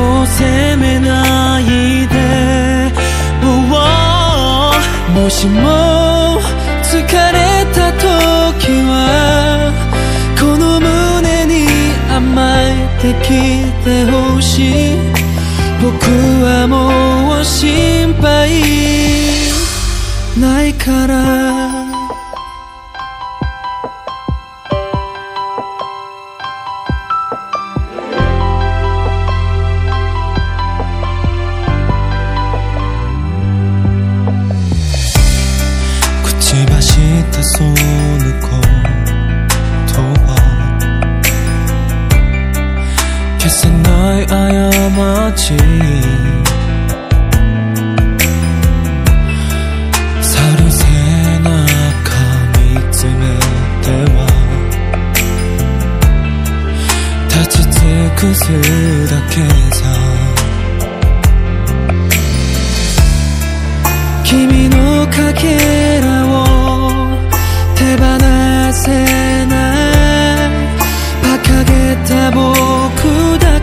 過去責めないで、もしも疲れた時はこの胸に甘えてきてほしい。僕はもう心配ないから。その言葉消せない過ち。去る背中見つめては。立ち尽くすだけさ。君のか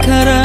가라